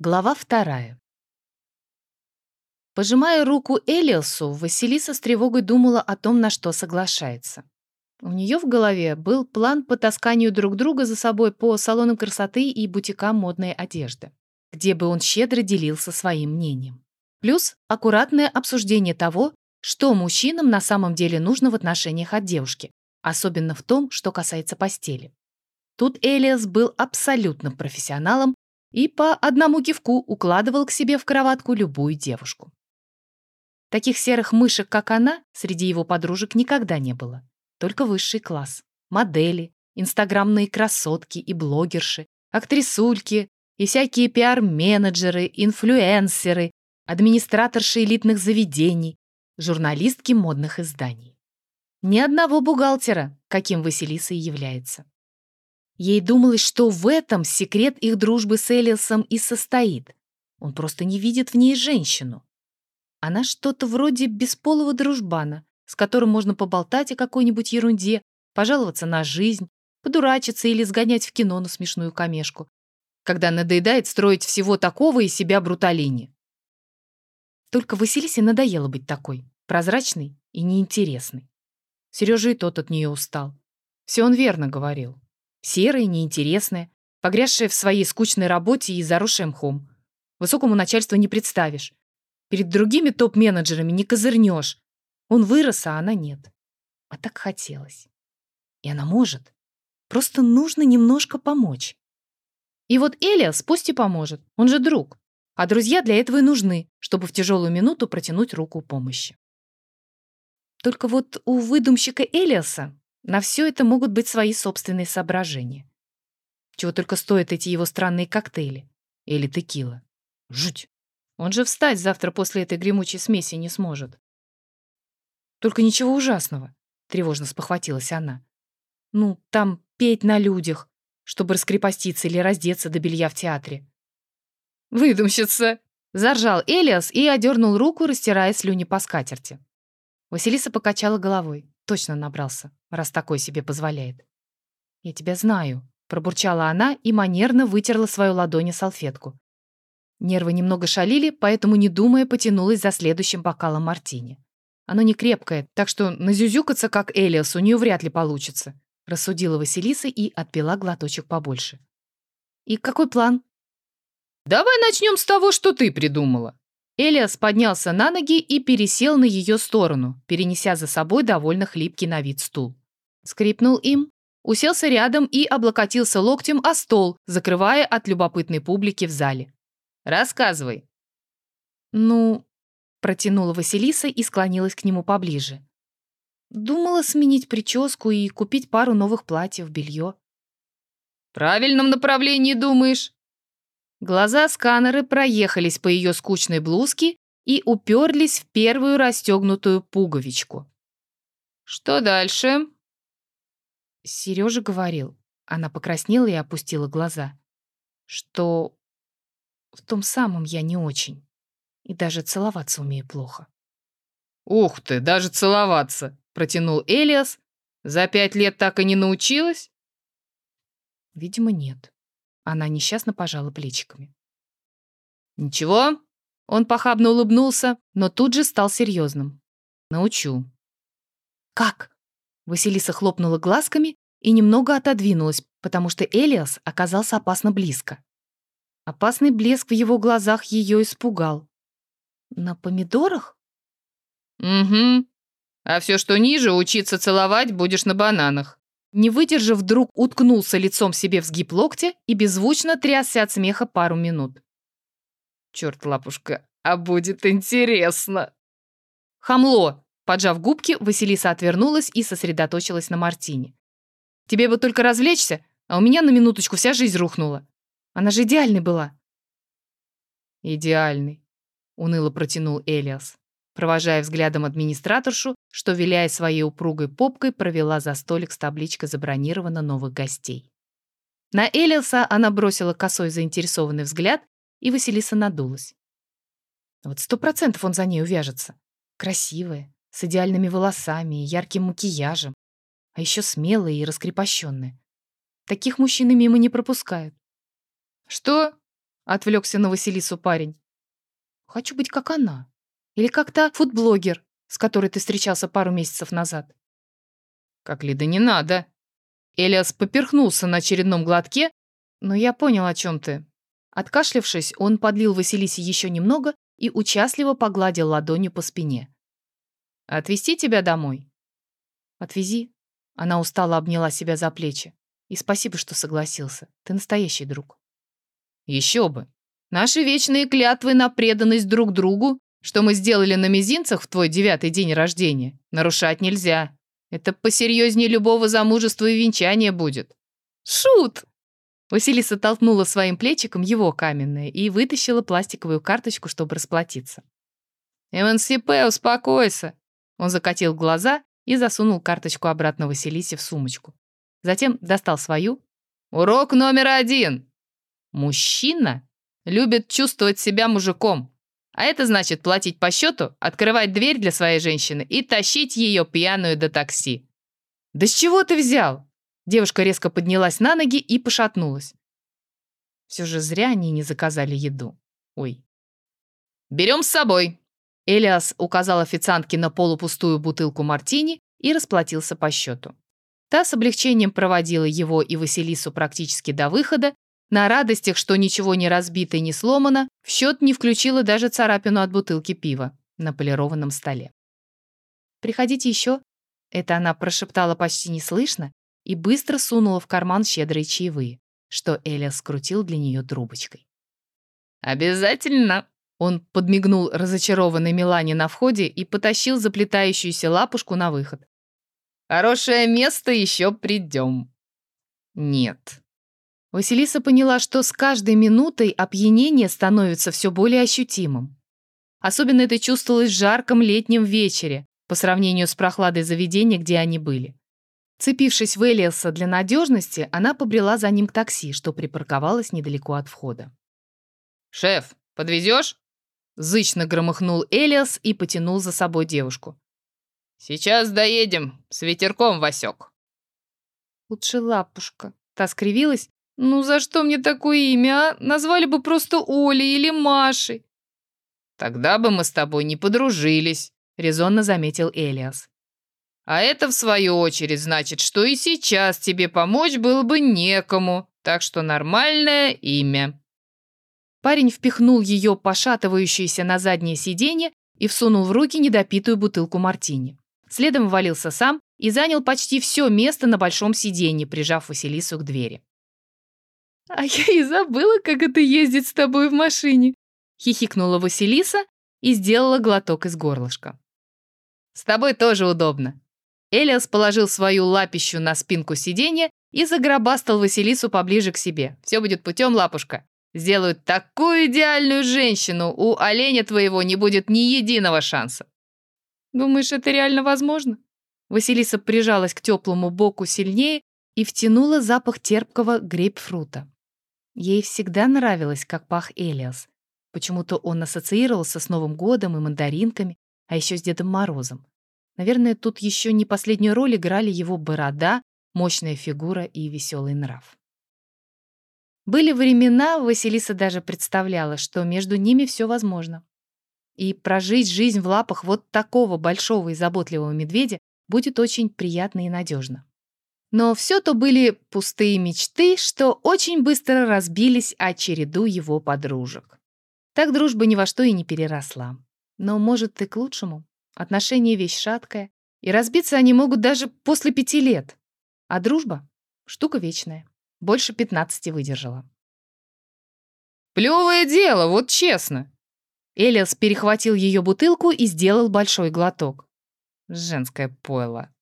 Глава вторая. Пожимая руку Элиасу, Василиса с тревогой думала о том, на что соглашается. У нее в голове был план по тасканию друг друга за собой по салонам красоты и бутикам модной одежды, где бы он щедро делился своим мнением. Плюс аккуратное обсуждение того, что мужчинам на самом деле нужно в отношениях от девушки, особенно в том, что касается постели. Тут Элиас был абсолютным профессионалом и по одному кивку укладывал к себе в кроватку любую девушку. Таких серых мышек, как она, среди его подружек никогда не было. Только высший класс. Модели, инстаграмные красотки и блогерши, актрисульки и всякие пиар-менеджеры, инфлюенсеры, администраторши элитных заведений, журналистки модных изданий. Ни одного бухгалтера, каким Василиса и является. Ей думалось, что в этом секрет их дружбы с Элиасом и состоит. Он просто не видит в ней женщину. Она что-то вроде бесполого дружбана, с которым можно поболтать о какой-нибудь ерунде, пожаловаться на жизнь, подурачиться или сгонять в кино на смешную комешку, когда надоедает строить всего такого из себя бруталини. Только Василисе надоело быть такой, прозрачной и неинтересной. Сережа и тот от нее устал. Все он верно говорил. Серая, неинтересная, погрязшая в своей скучной работе и заросшая мхом. Высокому начальству не представишь. Перед другими топ-менеджерами не козырнешь. Он вырос, а она нет. А так хотелось. И она может. Просто нужно немножко помочь. И вот Элиас пусть и поможет. Он же друг. А друзья для этого и нужны, чтобы в тяжелую минуту протянуть руку помощи. Только вот у выдумщика Элиаса на все это могут быть свои собственные соображения. Чего только стоят эти его странные коктейли. Или текила. Жуть. Он же встать завтра после этой гремучей смеси не сможет. Только ничего ужасного, тревожно спохватилась она. Ну, там петь на людях, чтобы раскрепоститься или раздеться до белья в театре. «Выдумщица!» — заржал Элиас и одернул руку, растирая слюни по скатерти. Василиса покачала головой. Точно набрался, раз такой себе позволяет. «Я тебя знаю», — пробурчала она и манерно вытерла свою ладонь салфетку. Нервы немного шалили, поэтому, не думая, потянулась за следующим бокалом мартини. Оно не крепкое, так что назюзюкаться, как Элиас, у нее вряд ли получится, рассудила Василиса и отпила глоточек побольше. «И какой план?» «Давай начнем с того, что ты придумала», Элиас поднялся на ноги и пересел на ее сторону, перенеся за собой довольно хлипкий на вид стул. Скрипнул им, уселся рядом и облокотился локтем о стол, закрывая от любопытной публики в зале. «Рассказывай». «Ну...» — протянула Василиса и склонилась к нему поближе. Думала сменить прическу и купить пару новых платьев, белье. «В правильном направлении думаешь?» Глаза сканеры проехались по ее скучной блузке и уперлись в первую расстегнутую пуговичку. «Что дальше?» Сережа говорил. Она покраснела и опустила глаза. Что в том самом я не очень. И даже целоваться умею плохо. «Ух ты, даже целоваться!» — протянул Элиас. «За пять лет так и не научилась?» Видимо, нет. Она несчастно пожала плечиками. «Ничего?» Он похабно улыбнулся, но тут же стал серьезным. «Научу». «Как?» Василиса хлопнула глазками и немного отодвинулась, потому что Элиас оказался опасно близко. Опасный блеск в его глазах ее испугал. «На помидорах?» «Угу. А все, что ниже, учиться целовать будешь на бананах». Не выдержав, вдруг уткнулся лицом себе в сгиб локтя и беззвучно трясся от смеха пару минут. «Черт, лапушка, а будет интересно!» «Хамло!» Поджав губки, Василиса отвернулась и сосредоточилась на Мартине. «Тебе бы только развлечься, а у меня на минуточку вся жизнь рухнула. Она же идеальной была». «Идеальный», — уныло протянул Элиас провожая взглядом администраторшу, что, виляя своей упругой попкой, провела за столик с табличкой «Забронировано новых гостей». На Элиаса она бросила косой заинтересованный взгляд, и Василиса надулась. Вот сто процентов он за ней увяжется. Красивая, с идеальными волосами и ярким макияжем, а еще смелая и раскрепощенная. Таких мужчин мимо не пропускают. «Что?» Отвлекся на Василису парень. Хочу быть как она. Или как то фудблогер, с которой ты встречался пару месяцев назад. Как Лида, не надо. Элиас поперхнулся на очередном глотке, но я понял, о чем ты. Откашлявшись, он подлил Василисе еще немного и участливо погладил ладонью по спине. «Отвезти тебя домой?» «Отвези». Она устало обняла себя за плечи. «И спасибо, что согласился. Ты настоящий друг». «Еще бы. Наши вечные клятвы на преданность друг другу, что мы сделали на мизинцах в твой девятый день рождения, нарушать нельзя. Это посерьезнее любого замужества и венчания будет». «Шут!» Василиса толкнула своим плечиком его каменное и вытащила пластиковую карточку, чтобы расплатиться. «МНСП, успокойся!» Он закатил глаза и засунул карточку обратно Василисе в сумочку. Затем достал свою. «Урок номер один. Мужчина любит чувствовать себя мужиком. А это значит платить по счету, открывать дверь для своей женщины и тащить ее пьяную до такси». «Да с чего ты взял?» Девушка резко поднялась на ноги и пошатнулась. Все же зря они не заказали еду. Ой. «Берем с собой!» Элиас указал официантке на полупустую бутылку мартини и расплатился по счету. Та с облегчением проводила его и Василису практически до выхода, на радостях, что ничего не разбито и не сломано, в счет не включила даже царапину от бутылки пива на полированном столе. «Приходите еще», — это она прошептала почти неслышно, и быстро сунула в карман щедрые чаевые, что Эля скрутил для нее трубочкой. «Обязательно!» Он подмигнул разочарованной Милане на входе и потащил заплетающуюся лапушку на выход. «Хорошее место еще придем». «Нет». Василиса поняла, что с каждой минутой опьянение становится все более ощутимым. Особенно это чувствовалось в жарком летнем вечере, по сравнению с прохладой заведения, где они были. Цепившись в Элиаса для надежности, она побрела за ним к такси, что припарковалось недалеко от входа. «Шеф, подвезешь?» Зычно громыхнул Элиас и потянул за собой девушку. «Сейчас доедем, с ветерком, Васек». «Лучше лапушка». Та скривилась. «Ну за что мне такое имя, а? Назвали бы просто Олей или Машей». «Тогда бы мы с тобой не подружились», — резонно заметил Элиас. А это, в свою очередь, значит, что и сейчас тебе помочь было бы некому, так что нормальное имя». Парень впихнул ее пошатывающееся на заднее сиденье и всунул в руки недопитую бутылку мартини. Следом ввалился сам и занял почти все место на большом сиденье, прижав Василису к двери. «А я и забыла, как это ездить с тобой в машине», хихикнула Василиса и сделала глоток из горлышка. «С тобой тоже удобно», Элиас положил свою лапищу на спинку сиденья и загробастал Василису поближе к себе. «Все будет путем, лапушка. Сделают такую идеальную женщину, у оленя твоего не будет ни единого шанса». «Думаешь, это реально возможно?» Василиса прижалась к теплому боку сильнее и втянула запах терпкого грейпфрута. Ей всегда нравилось, как пах Элиас. Почему-то он ассоциировался с Новым годом и мандаринками, а еще с Дедом Морозом. Наверное, тут еще не последнюю роль играли его борода, мощная фигура и веселый нрав. Были времена, Василиса даже представляла, что между ними все возможно. И прожить жизнь в лапах вот такого большого и заботливого медведя будет очень приятно и надежно. Но все то были пустые мечты, что очень быстро разбились о череду его подружек. Так дружба ни во что и не переросла. Но, может, и к лучшему. Отношения — вещь шаткая, и разбиться они могут даже после пяти лет. А дружба — штука вечная. Больше пятнадцати выдержала. «Плевое дело, вот честно!» Элиас перехватил ее бутылку и сделал большой глоток. Женское пойло.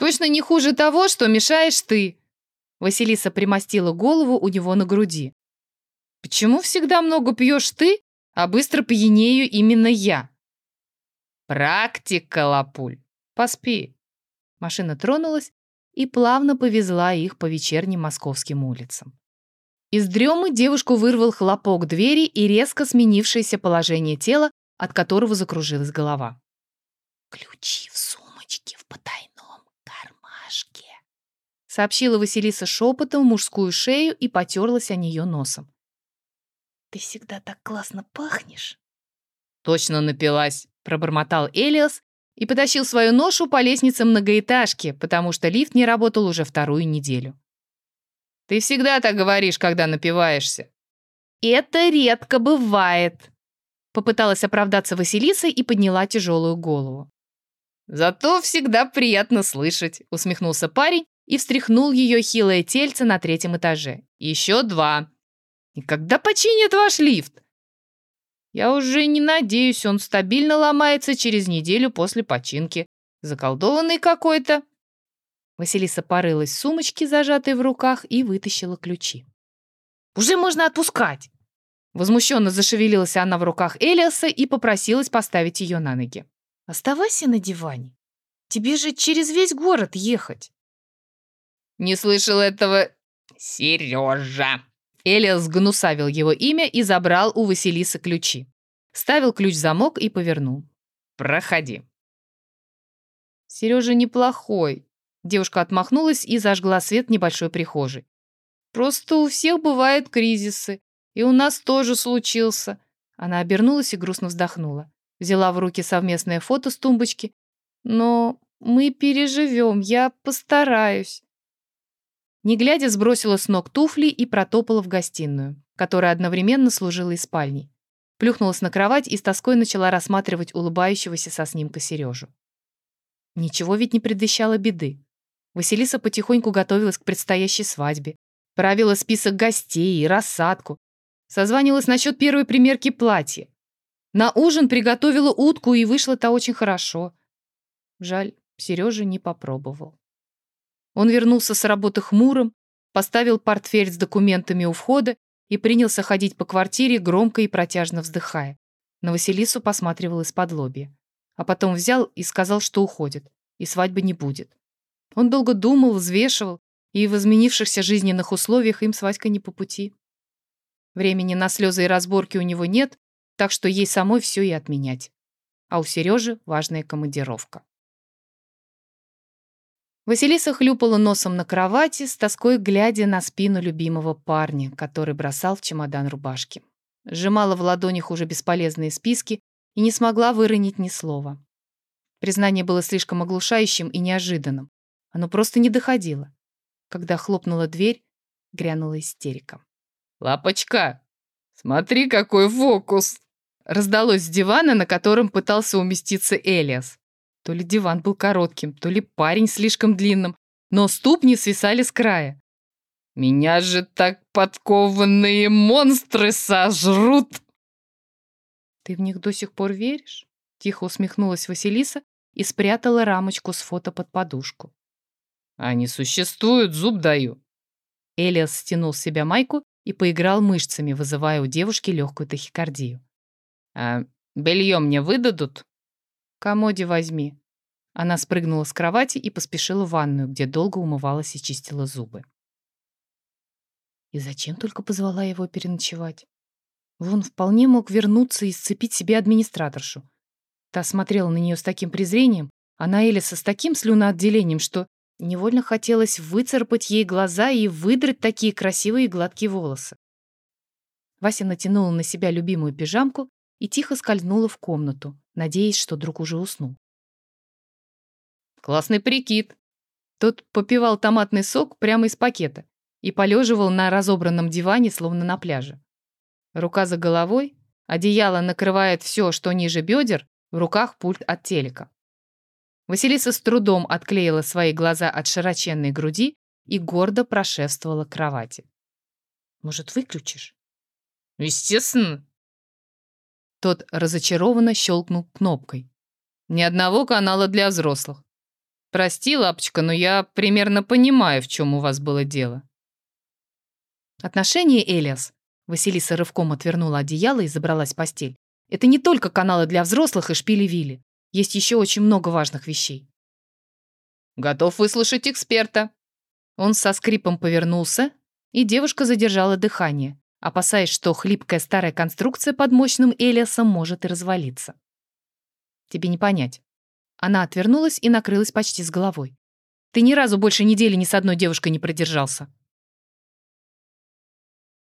«Точно не хуже того, что мешаешь ты!» Василиса примостила голову у него на груди. «Почему всегда много пьешь ты, а быстро пьянею именно я?» Практика, лапуль. Поспи. Машина тронулась и плавно повезла их по вечерним московским улицам. Из дремы девушку вырвал хлопок двери и резко сменившееся положение тела, от которого закружилась голова. «Ключи в сумочке в потайном кармашке», сообщила Василиса шепотом в мужскую шею и потерлась о нее носом. Ты всегда так классно пахнешь. Точно напилась, пробормотал Элиас и потащил свою ношу по лестнице многоэтажки, потому что лифт не работал уже вторую неделю. Ты всегда так говоришь, когда напиваешься. Это редко бывает. Попыталась оправдаться Василиса и подняла тяжелую голову. «Зато всегда приятно слышать», — усмехнулся парень и встряхнул ее хилое тельце на третьем этаже. «Еще два. И когда починит ваш лифт?» «Я уже не надеюсь, он стабильно ломается через неделю после починки. Заколдованный какой-то». Василиса порылась в сумочке, зажатой в руках, и вытащила ключи. «Уже можно отпускать!» Возмущенно зашевелилась она в руках Элиаса и попросилась поставить ее на ноги. Оставайся на диване. Тебе же через весь город ехать. Не слышал этого Сережа. Элиас гнусавил его имя и забрал у Василисы ключи. Ставил ключ в замок и повернул. «Проходи». Сережа неплохой. Девушка отмахнулась и зажгла свет небольшой прихожей. Просто у всех бывают кризисы. И у нас тоже случился. Она обернулась и грустно вздохнула взяла в руки совместное фото с тумбочки. «Но мы переживем, я постараюсь». Не глядя, сбросила с ног туфли и протопала в гостиную, которая одновременно служила и спальней. Плюхнулась на кровать и с тоской начала рассматривать улыбающегося со снимка Сережу. Ничего ведь не предвещало беды. Василиса потихоньку готовилась к предстоящей свадьбе. Правила список гостей и рассадку. Созванивалась насчет первой примерки платья. На ужин приготовила утку, и вышло-то очень хорошо. Жаль, Сережа не попробовал. Он вернулся с работы хмурым, поставил портфель с документами у входа и принялся ходить по квартире, громко и протяжно вздыхая. На Василису посматривал из-под лобья. А потом взял и сказал, что уходит, и свадьбы не будет. Он долго думал, взвешивал, и в изменившихся жизненных условиях им с Васькой не по пути. Времени на слезы и разборки у него нет, так что ей самой все и отменять. А у Сережи важная командировка. Василиса хлюпала носом на кровати, с тоской глядя на спину любимого парня, который бросал в чемодан рубашки. Сжимала в ладонях уже бесполезные списки и не смогла выронить ни слова. Признание было слишком оглушающим и неожиданным. Оно просто не доходило. Когда хлопнула дверь, грянула истерика. «Лапочка, смотри, какой фокус!» Раздалось с дивана, на котором пытался уместиться Элиас. То ли диван был коротким, то ли парень слишком длинным, но ступни свисали с края. «Меня же так подкованные монстры сожрут!» «Ты в них до сих пор веришь?» Тихо усмехнулась Василиса и спрятала рамочку с фото под подушку. «Они существуют, зуб даю!» Элиас стянул с себя майку и поиграл мышцами, вызывая у девушки легкую тахикардию. «А белье мне выдадут?» «Комоде возьми». Она спрыгнула с кровати и поспешила в ванную, где долго умывалась и чистила зубы. И зачем только позвала его переночевать? Вон вполне мог вернуться и сцепить себе администраторшу. Та смотрела на нее с таким презрением, а на Элиса с таким слюноотделением, что невольно хотелось выцарапать ей глаза и выдрать такие красивые и гладкие волосы. Вася натянула на себя любимую пижамку и тихо скользнула в комнату, надеясь, что друг уже уснул. «Классный прикид!» Тот попивал томатный сок прямо из пакета и полеживал на разобранном диване, словно на пляже. Рука за головой, одеяло накрывает все, что ниже бедер, в руках пульт от телека. Василиса с трудом отклеила свои глаза от широченной груди и гордо прошествовала к кровати. «Может, выключишь?» «Естественно!» Тот разочарованно щелкнул кнопкой. «Ни одного канала для взрослых. Прости, лапочка, но я примерно понимаю, в чем у вас было дело». Отношения, Элиас. Василиса рывком отвернула одеяло и забралась в постель. Это не только каналы для взрослых и шпили-вили. Есть еще очень много важных вещей. Готов выслушать эксперта. Он со скрипом повернулся, и девушка задержала дыхание опасаясь, что хлипкая старая конструкция под мощным Элиасом может и развалиться. Тебе не понять. Она отвернулась и накрылась почти с головой. Ты ни разу больше недели ни с одной девушкой не продержался.